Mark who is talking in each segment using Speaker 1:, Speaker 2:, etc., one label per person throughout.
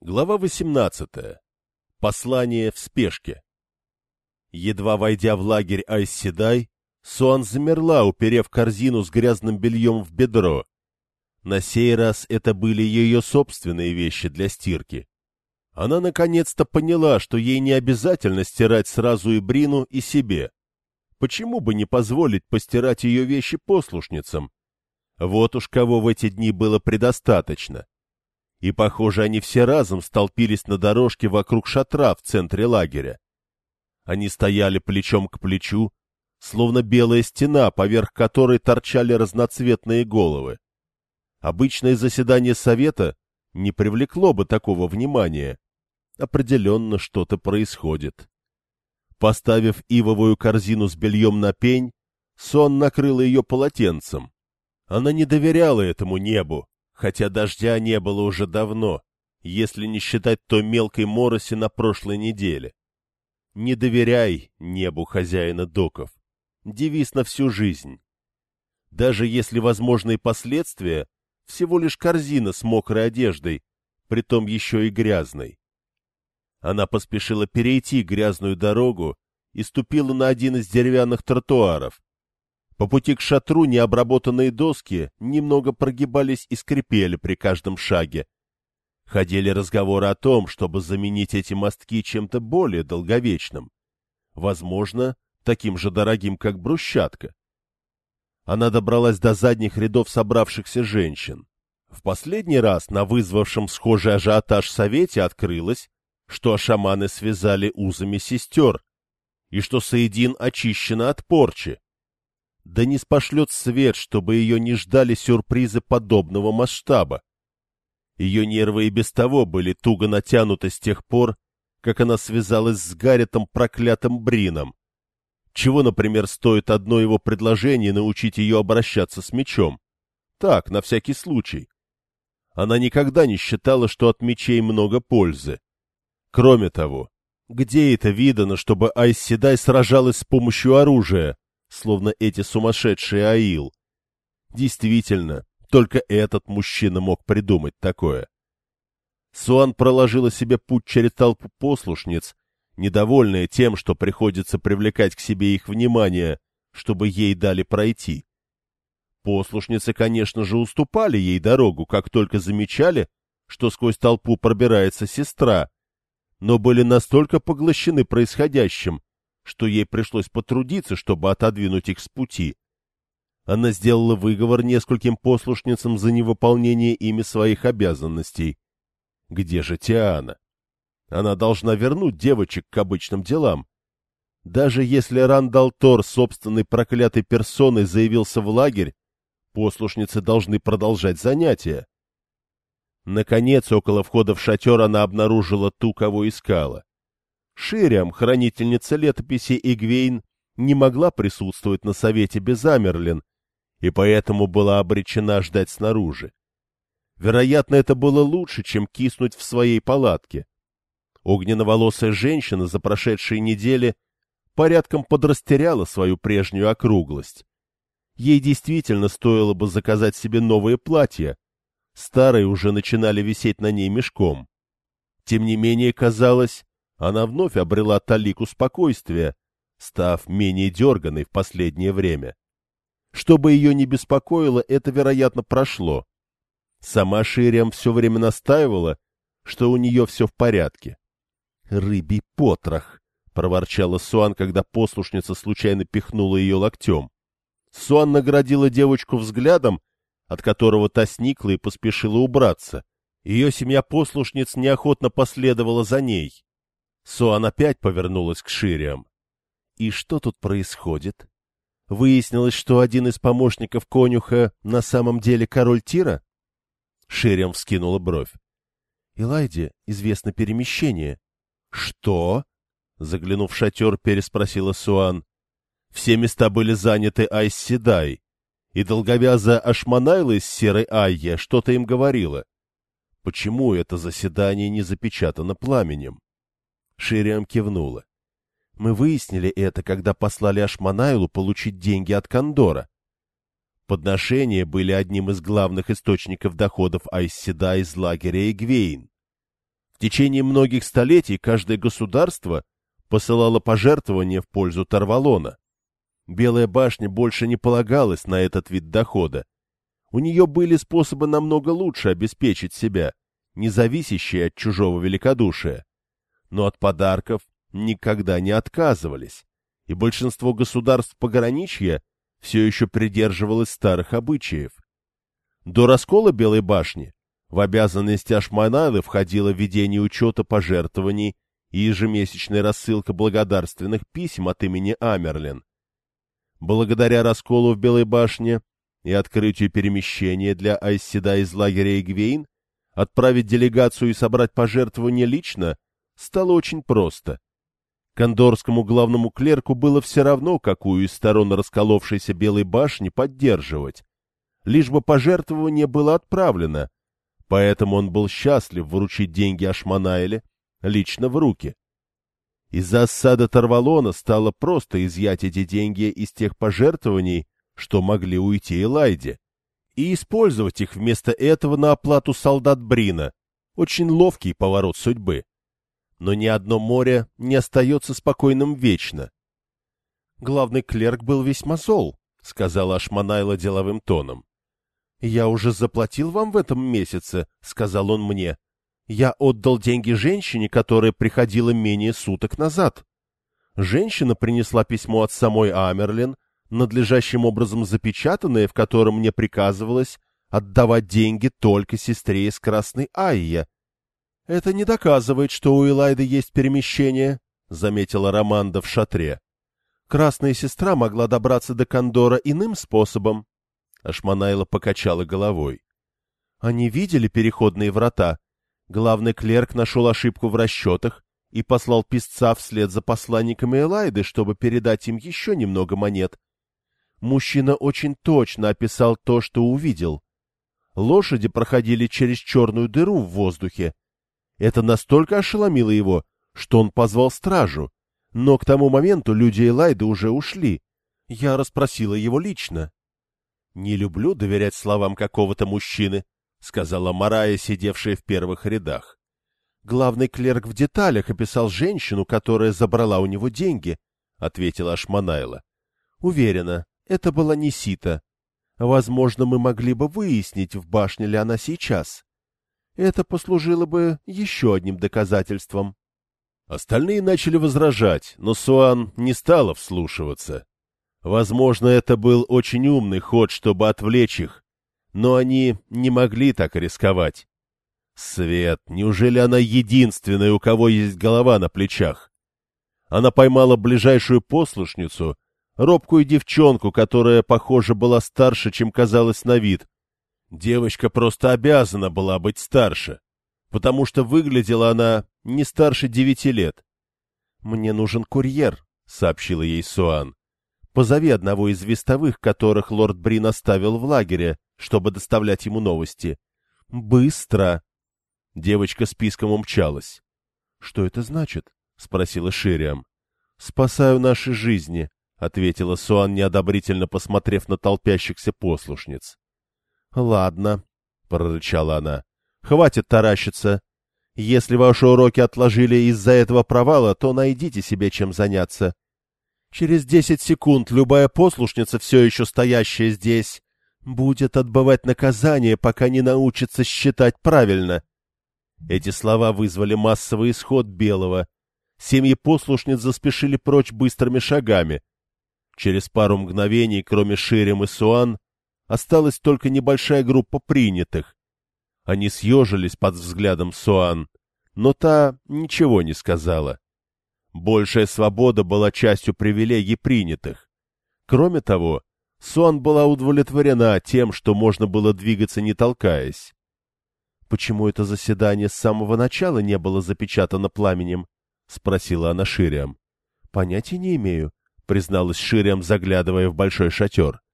Speaker 1: Глава 18. Послание в спешке. Едва войдя в лагерь Айсседай, Суан замерла, уперев корзину с грязным бельем в бедро. На сей раз это были ее собственные вещи для стирки. Она наконец-то поняла, что ей не обязательно стирать сразу и Брину, и себе. Почему бы не позволить постирать ее вещи послушницам? Вот уж кого в эти дни было предостаточно. И, похоже, они все разом столпились на дорожке вокруг шатра в центре лагеря. Они стояли плечом к плечу, словно белая стена, поверх которой торчали разноцветные головы. Обычное заседание совета не привлекло бы такого внимания. Определенно что-то происходит. Поставив ивовую корзину с бельем на пень, сон накрыл ее полотенцем. Она не доверяла этому небу, хотя дождя не было уже давно, если не считать той мелкой мороси на прошлой неделе. Не доверяй небу хозяина доков. Девиз на всю жизнь. Даже если возможны последствия, всего лишь корзина с мокрой одеждой, притом еще и грязной. Она поспешила перейти грязную дорогу и ступила на один из деревянных тротуаров, по пути к шатру необработанные доски немного прогибались и скрипели при каждом шаге. Ходили разговоры о том, чтобы заменить эти мостки чем-то более долговечным. Возможно, таким же дорогим, как брусчатка. Она добралась до задних рядов собравшихся женщин. В последний раз на вызвавшем схожий ажиотаж совете открылось, что шаманы связали узами сестер, и что Саидин очищена от порчи да не спошлет свет, чтобы ее не ждали сюрпризы подобного масштаба. Ее нервы и без того были туго натянуты с тех пор, как она связалась с Гарретом проклятым Брином. Чего, например, стоит одно его предложение научить ее обращаться с мечом? Так, на всякий случай. Она никогда не считала, что от мечей много пользы. Кроме того, где это видано, чтобы Айс Седай сражалась с помощью оружия, словно эти сумасшедшие аил. Действительно, только этот мужчина мог придумать такое. Суан проложила себе путь через толпу послушниц, недовольная тем, что приходится привлекать к себе их внимание, чтобы ей дали пройти. Послушницы, конечно же, уступали ей дорогу, как только замечали, что сквозь толпу пробирается сестра, но были настолько поглощены происходящим, что ей пришлось потрудиться, чтобы отодвинуть их с пути. Она сделала выговор нескольким послушницам за невыполнение ими своих обязанностей. Где же Тиана? Она должна вернуть девочек к обычным делам. Даже если Рандал Тор собственной проклятой персоной заявился в лагерь, послушницы должны продолжать занятия. Наконец, около входа в шатер она обнаружила ту, кого искала. Шириам, хранительница летописи Игвейн, не могла присутствовать на совете без Амерлин, и поэтому была обречена ждать снаружи. Вероятно, это было лучше, чем киснуть в своей палатке. Огненноволосая женщина за прошедшие недели порядком подрастеряла свою прежнюю округлость. Ей действительно стоило бы заказать себе новые платья. Старые уже начинали висеть на ней мешком. Тем не менее, казалось, она вновь обрела талику спокойствия, став менее дерганной в последнее время. Что бы ее не беспокоило, это, вероятно, прошло. Сама Шириам все время настаивала, что у нее все в порядке. «Рыбий потрох!» — проворчала Суан, когда послушница случайно пихнула ее локтем. Суан наградила девочку взглядом, от которого та сникла и поспешила убраться. Ее семья послушниц неохотно последовала за ней. Суан опять повернулась к Шириам. И что тут происходит? Выяснилось, что один из помощников конюха на самом деле король Тира? Шириам вскинула бровь. Илайде известно перемещение. Что? Заглянув в шатер, переспросила Суан. Все места были заняты Айсседай, и долговязая Ашманайла из Серой Айе что-то им говорила. Почему это заседание не запечатано пламенем? Шириам кивнула. Мы выяснили это, когда послали Ашманайлу получить деньги от Кондора. Подношения были одним из главных источников доходов Айсседа из лагеря Игвейн. В течение многих столетий каждое государство посылало пожертвования в пользу Тарвалона. Белая башня больше не полагалась на этот вид дохода. У нее были способы намного лучше обеспечить себя, не зависящие от чужого великодушия. Но от подарков никогда не отказывались, и большинство государств пограничья все еще придерживалось старых обычаев. До раскола Белой башни в обязанности Ашманайлы входило ведение учета пожертвований и ежемесячная рассылка благодарственных писем от имени Амерлин. Благодаря расколу в Белой башне и открытию перемещения для Айсседа из лагеря Игвейн отправить делегацию и собрать пожертвования лично стало очень просто. Кондорскому главному клерку было все равно, какую из сторон расколовшейся Белой башни поддерживать, лишь бы пожертвование было отправлено, поэтому он был счастлив вручить деньги Ашманаэле лично в руки. Из-за осады Тарвалона стало просто изъять эти деньги из тех пожертвований, что могли уйти Элайде, и использовать их вместо этого на оплату солдат Брина. Очень ловкий поворот судьбы. Но ни одно море не остается спокойным вечно. Главный клерк был весьма зол, — сказала Ашманайла деловым тоном. — Я уже заплатил вам в этом месяце, — сказал он мне. Я отдал деньги женщине, которая приходила менее суток назад. Женщина принесла письмо от самой Амерлин, надлежащим образом запечатанное, в котором мне приказывалось отдавать деньги только сестре из Красной Айя. — Это не доказывает, что у Элайды есть перемещение, — заметила Романда в шатре. Красная сестра могла добраться до Кондора иным способом. Ашманайла покачала головой. Они видели переходные врата, Главный клерк нашел ошибку в расчетах и послал писца вслед за посланниками Элайды, чтобы передать им еще немного монет. Мужчина очень точно описал то, что увидел. Лошади проходили через черную дыру в воздухе. Это настолько ошеломило его, что он позвал стражу. Но к тому моменту люди Элайды уже ушли. Я расспросила его лично. Не люблю доверять словам какого-то мужчины, — сказала Марая, сидевшая в первых рядах. «Главный клерк в деталях описал женщину, которая забрала у него деньги», — ответила Ашманайла. «Уверена, это была не Сита. Возможно, мы могли бы выяснить, в башне ли она сейчас. Это послужило бы еще одним доказательством». Остальные начали возражать, но Суан не стала вслушиваться. Возможно, это был очень умный ход, чтобы отвлечь их, но они не могли так рисковать. Свет, неужели она единственная, у кого есть голова на плечах? Она поймала ближайшую послушницу, робкую девчонку, которая, похоже, была старше, чем казалось на вид. Девочка просто обязана была быть старше, потому что выглядела она не старше девяти лет. — Мне нужен курьер, — сообщила ей Суан. — Позови одного из вестовых, которых лорд Брин оставил в лагере, чтобы доставлять ему новости. «Быстро!» Девочка списком умчалась. «Что это значит?» — спросила Шириам. «Спасаю наши жизни», — ответила Суан, неодобрительно посмотрев на толпящихся послушниц. «Ладно», — прорычала она, — «хватит таращиться. Если ваши уроки отложили из-за этого провала, то найдите себе чем заняться. Через десять секунд любая послушница, все еще стоящая здесь, будет отбывать наказание, пока не научится считать правильно. Эти слова вызвали массовый исход Белого. Семьи послушниц заспешили прочь быстрыми шагами. Через пару мгновений, кроме Ширим и Суан, осталась только небольшая группа принятых. Они съежились под взглядом Суан, но та ничего не сказала. Большая свобода была частью привилегий принятых. Кроме того, Сон была удовлетворена тем, что можно было двигаться не толкаясь. — Почему это заседание с самого начала не было запечатано пламенем? — спросила она Шириам. — Понятия не имею, — призналась Шириам, заглядывая в большой шатер. —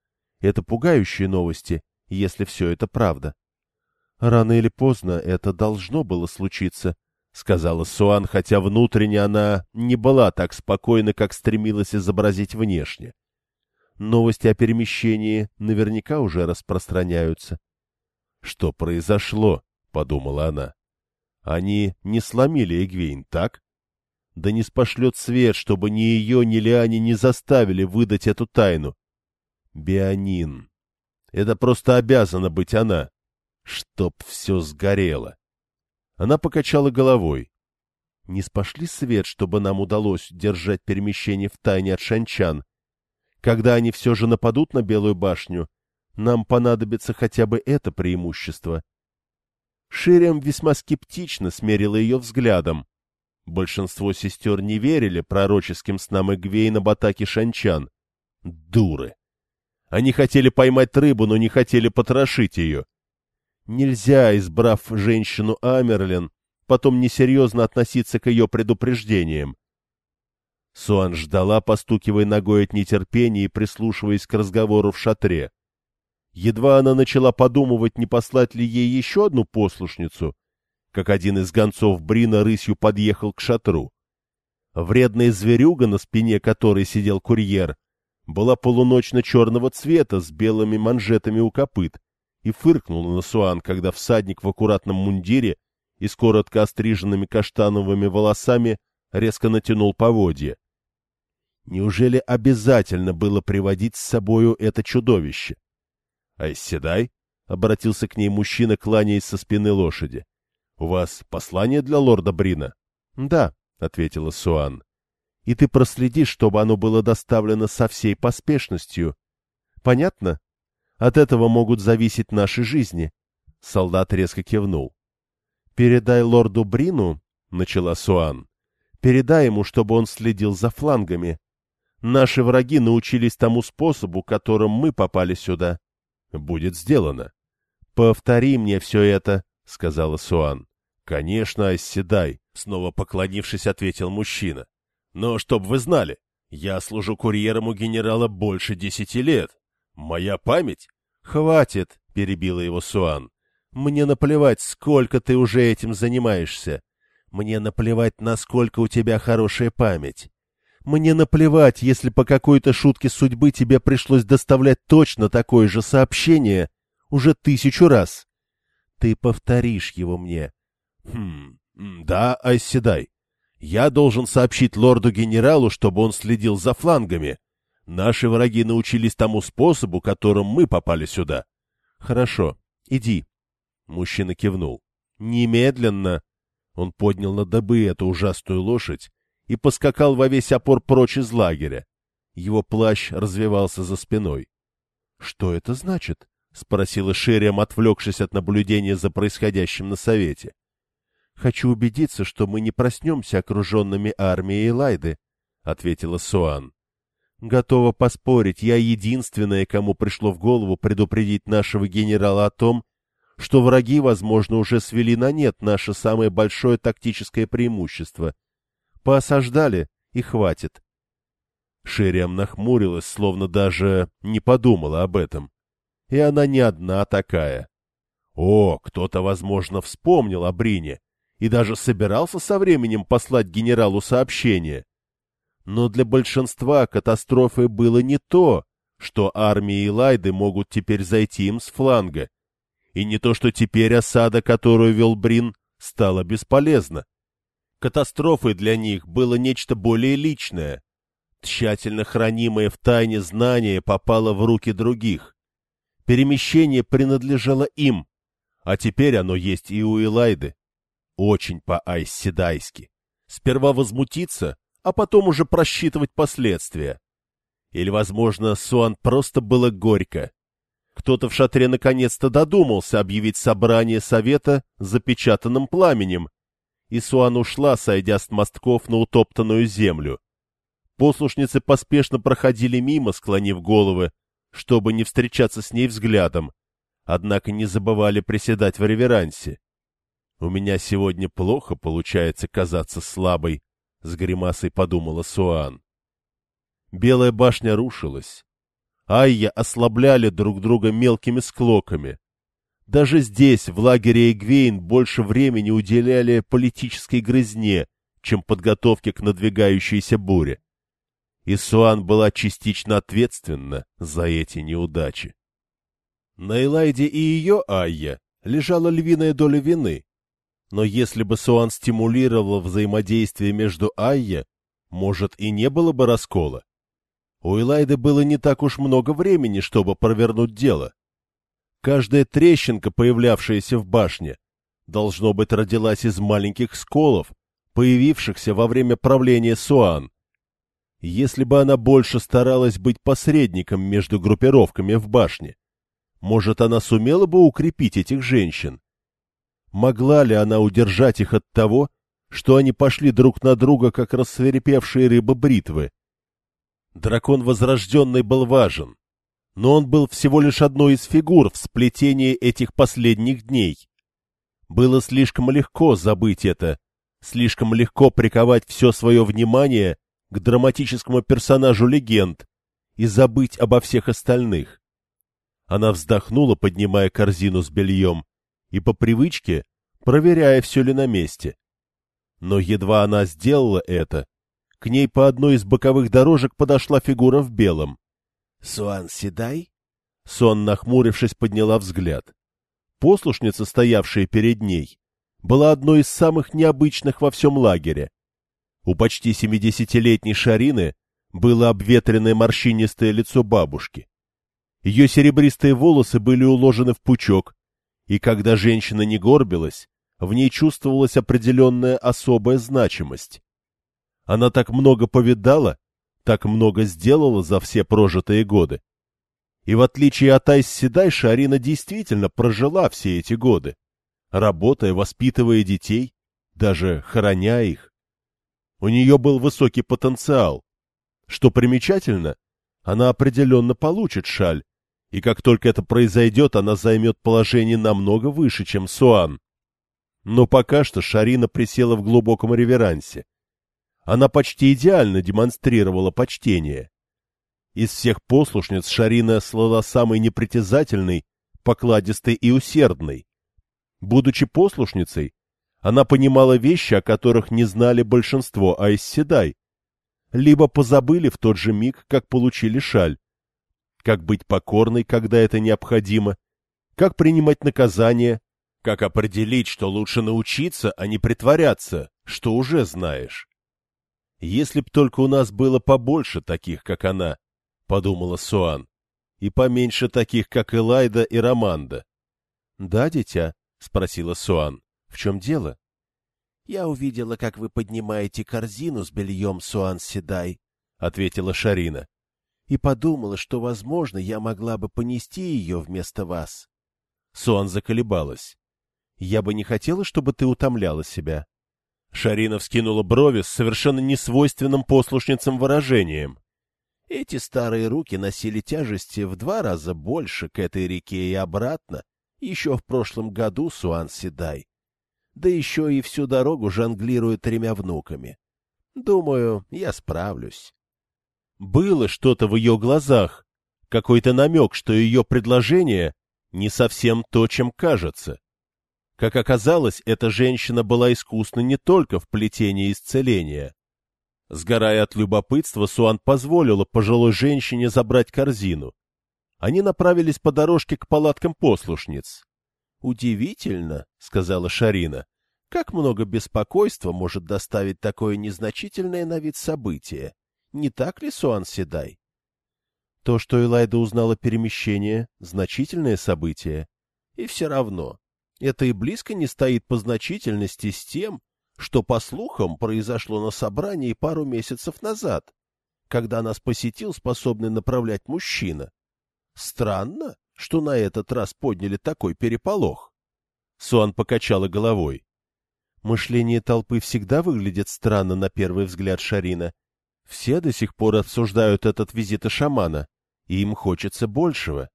Speaker 1: Это пугающие новости, если все это правда. — Рано или поздно это должно было случиться, — сказала Суан, хотя внутренне она не была так спокойна, как стремилась изобразить внешне. — Новости о перемещении наверняка уже распространяются. — Что произошло? — подумала она. Они не сломили Эгвейн, так? Да не спошлет свет, чтобы ни ее, ни Лиане не заставили выдать эту тайну. Бианин. Это просто обязана быть она. Чтоб все сгорело. Она покачала головой. Не спошли свет, чтобы нам удалось держать перемещение в тайне от шанчан. Когда они все же нападут на Белую башню, нам понадобится хотя бы это преимущество. Шириам весьма скептично смерила ее взглядом. Большинство сестер не верили пророческим снам Эгвейна Батаки Шанчан. Дуры! Они хотели поймать рыбу, но не хотели потрошить ее. Нельзя, избрав женщину Амерлин, потом несерьезно относиться к ее предупреждениям. Суан ждала, постукивая ногой от нетерпения и прислушиваясь к разговору в шатре. Едва она начала подумывать, не послать ли ей еще одну послушницу, как один из гонцов Брина рысью подъехал к шатру. Вредная зверюга, на спине которой сидел курьер, была полуночно-черного цвета с белыми манжетами у копыт и фыркнула на Суан, когда всадник в аккуратном мундире и с коротко остриженными каштановыми волосами резко натянул поводья. Неужели обязательно было приводить с собою это чудовище? — Айседай, — обратился к ней мужчина, кланяясь со спины лошади. — У вас послание для лорда Брина? — Да, — ответила Суан. — И ты проследишь, чтобы оно было доставлено со всей поспешностью. Понятно? От этого могут зависеть наши жизни. Солдат резко кивнул. — Передай лорду Брину, — начала Суан, — передай ему, чтобы он следил за флангами. Наши враги научились тому способу, которым мы попали сюда. Будет сделано. — Повтори мне все это, — сказала Суан. — Конечно, оседай, — снова поклонившись, ответил мужчина. — Но чтоб вы знали, я служу курьером у генерала больше десяти лет. Моя память... — Хватит, — перебила его Суан. — Мне наплевать, сколько ты уже этим занимаешься. Мне наплевать, насколько у тебя хорошая память. Мне наплевать, если по какой-то шутке судьбы тебе пришлось доставлять точно такое же сообщение уже тысячу раз. Ты повторишь его мне. Хм, да, оседай. Я должен сообщить лорду-генералу, чтобы он следил за флангами. Наши враги научились тому способу, которым мы попали сюда. Хорошо, иди. Мужчина кивнул. Немедленно. Он поднял на добы эту ужасную лошадь и поскакал во весь опор прочь из лагеря. Его плащ развивался за спиной. — Что это значит? — спросила Шериам, отвлекшись от наблюдения за происходящим на совете. — Хочу убедиться, что мы не проснемся окруженными армией Лайды, — ответила Суан. — Готова поспорить, я единственная, кому пришло в голову предупредить нашего генерала о том, что враги, возможно, уже свели на нет наше самое большое тактическое преимущество Поосаждали, и хватит. Шириам нахмурилась, словно даже не подумала об этом. И она не одна такая. О, кто-то, возможно, вспомнил о Брине и даже собирался со временем послать генералу сообщение. Но для большинства катастрофой было не то, что армии Лайды могут теперь зайти им с фланга, и не то, что теперь осада, которую вел Брин, стала бесполезна. Катастрофой для них было нечто более личное. Тщательно хранимое в тайне знание попало в руки других. Перемещение принадлежало им, а теперь оно есть и у Элайды. Очень по-айсседайски. Сперва возмутиться, а потом уже просчитывать последствия. Или, возможно, Суан просто было горько. Кто-то в шатре наконец-то додумался объявить собрание совета запечатанным пламенем, и Суан ушла, сойдя с мостков на утоптанную землю. Послушницы поспешно проходили мимо, склонив головы, чтобы не встречаться с ней взглядом, однако не забывали приседать в реверансе. «У меня сегодня плохо получается казаться слабой», — с гримасой подумала Суан. Белая башня рушилась. Айя ослабляли друг друга мелкими склоками. Даже здесь, в лагере Эгвейн, больше времени уделяли политической грызне, чем подготовке к надвигающейся буре. И Суан была частично ответственна за эти неудачи. На Элайде и ее Айя лежала львиная доля вины. Но если бы Суан стимулировал взаимодействие между Айя, может, и не было бы раскола. У Элайды было не так уж много времени, чтобы провернуть дело. Каждая трещинка, появлявшаяся в башне, должно быть, родилась из маленьких сколов, появившихся во время правления Суан. Если бы она больше старалась быть посредником между группировками в башне, может, она сумела бы укрепить этих женщин? Могла ли она удержать их от того, что они пошли друг на друга, как рассверепевшие рыбы-бритвы? Дракон Возрожденный был важен, но он был всего лишь одной из фигур в сплетении этих последних дней. Было слишком легко забыть это, слишком легко приковать все свое внимание к драматическому персонажу легенд и забыть обо всех остальных. Она вздохнула, поднимая корзину с бельем, и по привычке проверяя, все ли на месте. Но едва она сделала это, к ней по одной из боковых дорожек подошла фигура в белом.
Speaker 2: — Суан Седай?
Speaker 1: Сон, нахмурившись, подняла взгляд. Послушница, стоявшая перед ней, была одной из самых необычных во всем лагере. У почти семидесятилетней Шарины было обветренное морщинистое лицо бабушки. Ее серебристые волосы были уложены в пучок, и когда женщина не горбилась, в ней чувствовалась определенная особая значимость. Она так много повидала, так много сделала за все прожитые годы. И в отличие от Айс Седайша, Арина действительно прожила все эти годы, работая, воспитывая детей, даже хороня их. У нее был высокий потенциал. Что примечательно, она определенно получит шаль, и как только это произойдет, она займет положение намного выше, чем Суан. Но пока что Шарина присела в глубоком реверансе. Она почти идеально демонстрировала почтение. Из всех послушниц Шарина слала самой непритязательной, покладистой и усердной. Будучи послушницей, она понимала вещи, о которых не знали большинство Айсседай, либо позабыли в тот же миг, как получили шаль. Как быть покорной, когда это необходимо, как принимать наказание, как определить, что лучше научиться, а не притворяться, что уже знаешь. Если б только у нас было побольше таких, как она, — подумала Суан, — и поменьше таких, как Элайда и Романда. — Да, дитя? — спросила Суан. — В чем дело?
Speaker 2: — Я увидела, как вы поднимаете корзину с бельем, Суан Седай, — ответила Шарина, — и подумала, что, возможно, я могла бы понести ее вместо вас.
Speaker 1: Суан заколебалась. — Я бы не хотела, чтобы ты утомляла себя. Шарина вскинула брови с совершенно несвойственным послушницам выражением.
Speaker 2: Эти старые руки носили тяжести в два раза больше к этой реке и обратно, еще в прошлом году Суан Седай. Да еще и всю дорогу жонглируют тремя внуками. Думаю, я справлюсь.
Speaker 1: Было что-то в ее глазах, какой-то намек, что ее предложение не совсем то, чем кажется. Как оказалось, эта женщина была искусна не только в плетении исцеления. Сгорая от любопытства, Суан позволила пожилой женщине забрать корзину. Они направились по дорожке к палаткам послушниц. — Удивительно, — сказала Шарина, — как много беспокойства может доставить такое незначительное на вид событие. Не так ли, Суан Седай? То, что Элайда узнала перемещение, — значительное событие. И все равно, это и близко не стоит по значительности с тем, что, по слухам, произошло на собрании пару месяцев назад, когда нас посетил способный направлять мужчина. Странно, что на этот раз подняли такой переполох. Суан покачала головой. Мышление толпы всегда выглядит странно на первый взгляд Шарина. Все до сих пор обсуждают этот визит шамана, и им хочется большего.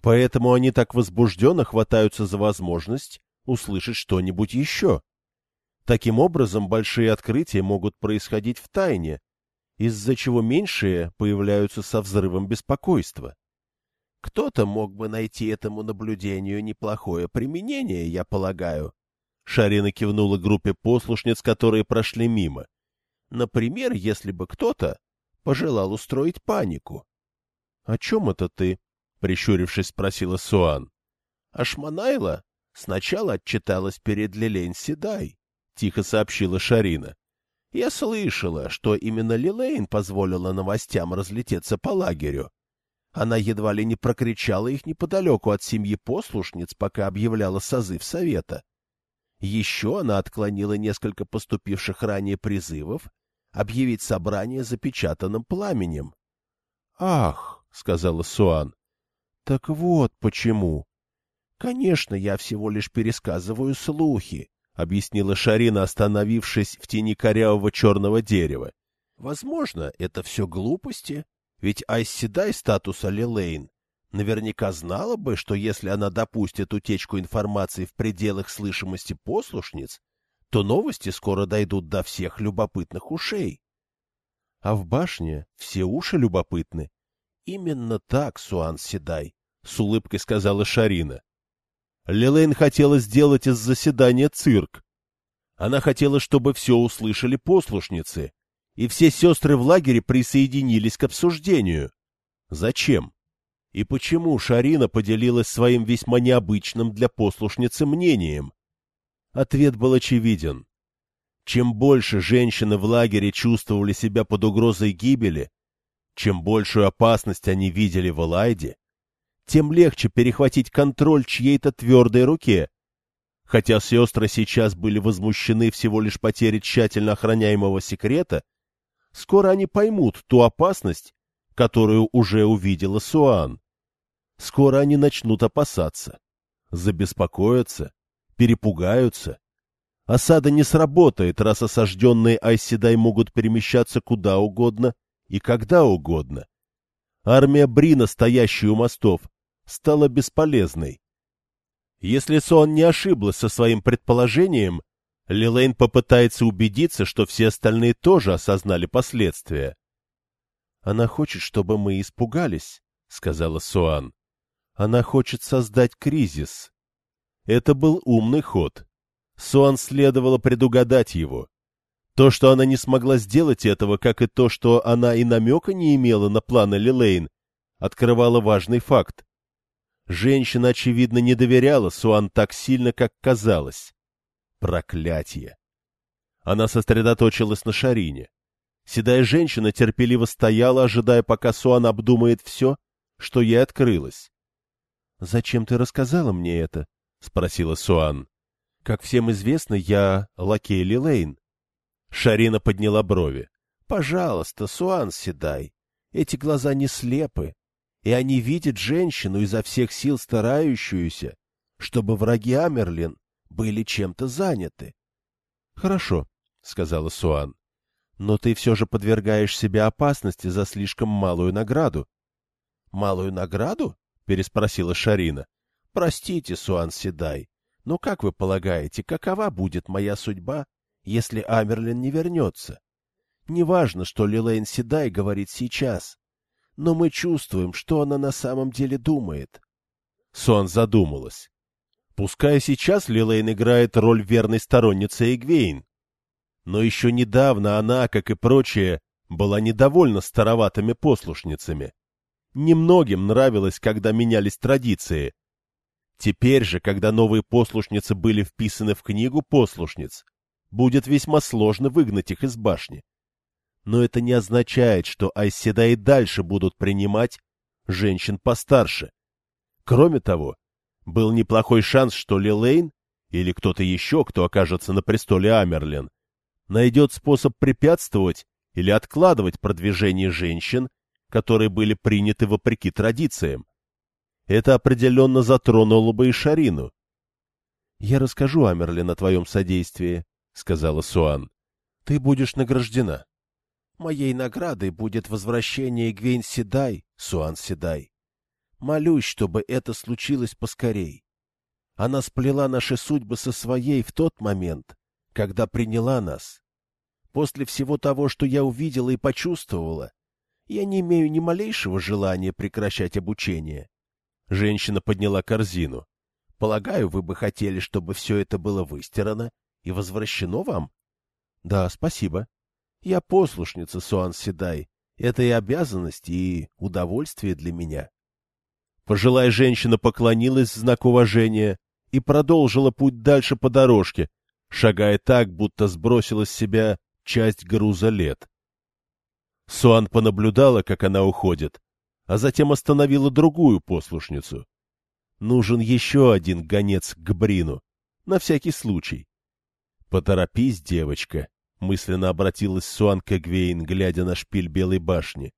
Speaker 1: Поэтому они так возбужденно хватаются за возможность услышать что-нибудь еще. Таким образом, большие открытия могут происходить в тайне, из-за чего меньшие появляются со взрывом беспокойства. Кто-то мог бы найти этому наблюдению неплохое применение, я полагаю. Шарина кивнула группе послушниц, которые прошли мимо. Например, если бы кто-то пожелал устроить панику. — О чем это ты? прищурившись, спросила Суан. Ашманайла
Speaker 2: Сначала отчиталась перед Лилейн Седай, — тихо сообщила Шарина. Я слышала, что именно Лилейн позволила новостям разлететься по лагерю. Она едва ли не прокричала их неподалеку от семьи послушниц, пока объявляла созыв совета. Еще она отклонила несколько поступивших ранее призывов объявить собрание запечатанным пламенем. — Ах, — сказала Суан, — так вот почему. — Конечно, я всего лишь пересказываю слухи, — объяснила Шарина, остановившись в тени корявого черного дерева. — Возможно, это все глупости, ведь Айсседай статуса Лилейн наверняка знала бы, что если она допустит утечку информации в пределах слышимости послушниц, то новости скоро дойдут до всех любопытных ушей. А в башне все уши любопытны. Именно так, Суан Седай, — с улыбкой сказала Шарина. Лилейн хотела сделать из заседания цирк. Она хотела, чтобы все услышали послушницы, и все сестры в лагере присоединились к обсуждению. Зачем? И почему Шарина поделилась своим весьма необычным для послушницы мнением? Ответ был очевиден. Чем больше женщины в лагере чувствовали себя под угрозой гибели, чем большую опасность они видели в Элайде, тем легче перехватить контроль чьей-то твердой руке. Хотя сестры сейчас были возмущены всего лишь потерей тщательно охраняемого секрета, скоро они поймут ту опасность, которую уже увидела Суан. Скоро они начнут опасаться, забеспокоятся перепугаются. Осада не сработает, раз осажденные Айседай могут перемещаться куда угодно и когда угодно. Армия Брина, стоящая у мостов, стала бесполезной. Если Сон не ошиблась со своим предположением, Лилейн попытается убедиться, что все остальные тоже осознали последствия. — Она хочет, чтобы мы испугались, — сказала Суан. — Она хочет создать кризис. Это был умный ход. Суан следовало предугадать его. То, что она не смогла сделать этого, как и то, что она и намека не имела на планы Лилейн, открывало важный факт. Женщина, очевидно, не доверяла Суан так сильно, как казалось. Проклятие! Она сосредоточилась на Шарине. Седая женщина терпеливо стояла, ожидая, пока Суан обдумает все, что ей открылось. — Зачем ты рассказала мне это? — спросила Суан. — Как всем известно, я лакей Лилейн. Шарина подняла брови. — Пожалуйста, Суан Седай, эти глаза не слепы, и они видят женщину изо всех сил старающуюся, чтобы враги Амерлин были чем-то заняты. — Хорошо, — сказала Суан, — но ты все же подвергаешь себя опасности за слишком малую награду. — Малую награду? — переспросила Шарина. Простите, Суан Седай, но как вы полагаете, какова будет моя судьба, если Амерлин не вернется? Неважно, что Лилейн Седай говорит сейчас, но мы чувствуем, что она на самом деле думает. Суан задумалась. Пускай сейчас Лилейн играет роль верной сторонницы Эгвейн, но еще недавно она, как и прочие, была недовольна староватыми послушницами. Немногим нравилось, когда менялись традиции, Теперь же, когда новые послушницы были вписаны в книгу послушниц, будет весьма сложно выгнать их из башни. Но это не означает, что Айседа и дальше будут принимать женщин постарше. Кроме того, был неплохой шанс, что Лилейн или кто-то еще, кто окажется на престоле Амерлин, найдет способ препятствовать или откладывать продвижение женщин, которые были приняты вопреки традициям. Это определенно затронуло бы и Шарину. — Я расскажу Амерлин о твоем содействии, — сказала Суан. — Ты будешь награждена. Моей наградой будет возвращение Гвейн Седай, Суан Седай. Молюсь, чтобы это случилось поскорей. Она сплела наши судьбы со своей в тот момент, когда приняла нас. После всего того, что я увидела и почувствовала, я не имею ни малейшего желания прекращать обучение. Женщина подняла корзину. — Полагаю, вы бы хотели, чтобы все это было выстирано и возвращено вам? — Да, спасибо. Я послушница, Суан Седай. Это и обязанность, и удовольствие для меня. Пожилая женщина поклонилась в знак уважения и продолжила путь дальше по дорожке, шагая так, будто сбросила с себя часть груза лет. Суан понаблюдала, как она уходит, а затем остановила другую послушницу. Нужен еще один гонец к Брину, на всякий случай. «Поторопись, девочка», — мысленно обратилась Суан к Эгвейн, глядя на шпиль Белой башни.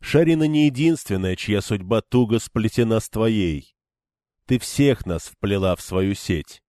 Speaker 2: «Шарина не единственная, чья судьба туго сплетена с твоей. Ты всех нас вплела в свою сеть.